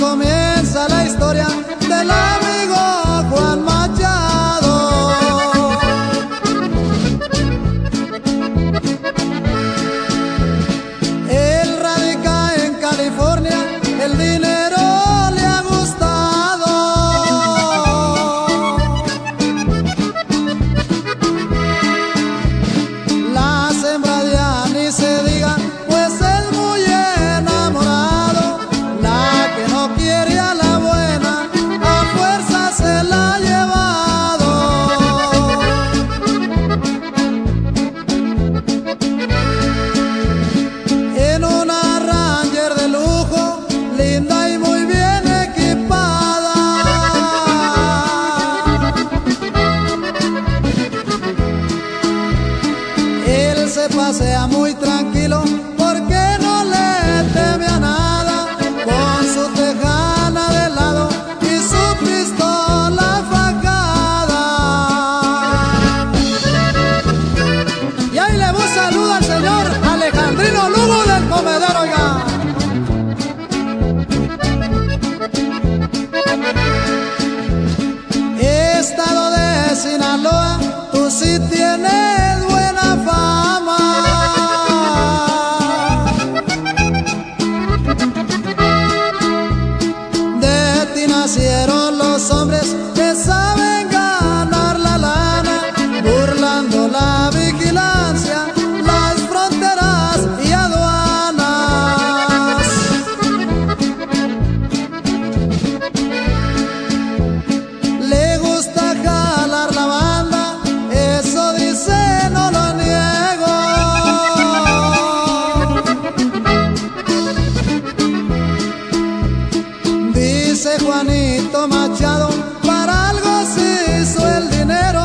Comienza la historia del amigo Juan Machado. Él radica en California, el dinero sea muy tranquilo porque no le teme a nada con su tejana de lado y su pistola facada. Y ahí le voy saludo al señor Alejandrino Lugo del comedero, oiga. Estado de Sinaloa, tú sí tienes la vigilancia, las fronteras y aduanas. Le gusta jalar la banda, eso dice, no lo niego. Dice Juanito Machado, para algo se hizo el dinero,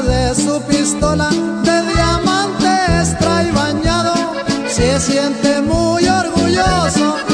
de su pistola de diamantes trae bañado, se siente muy orgulloso.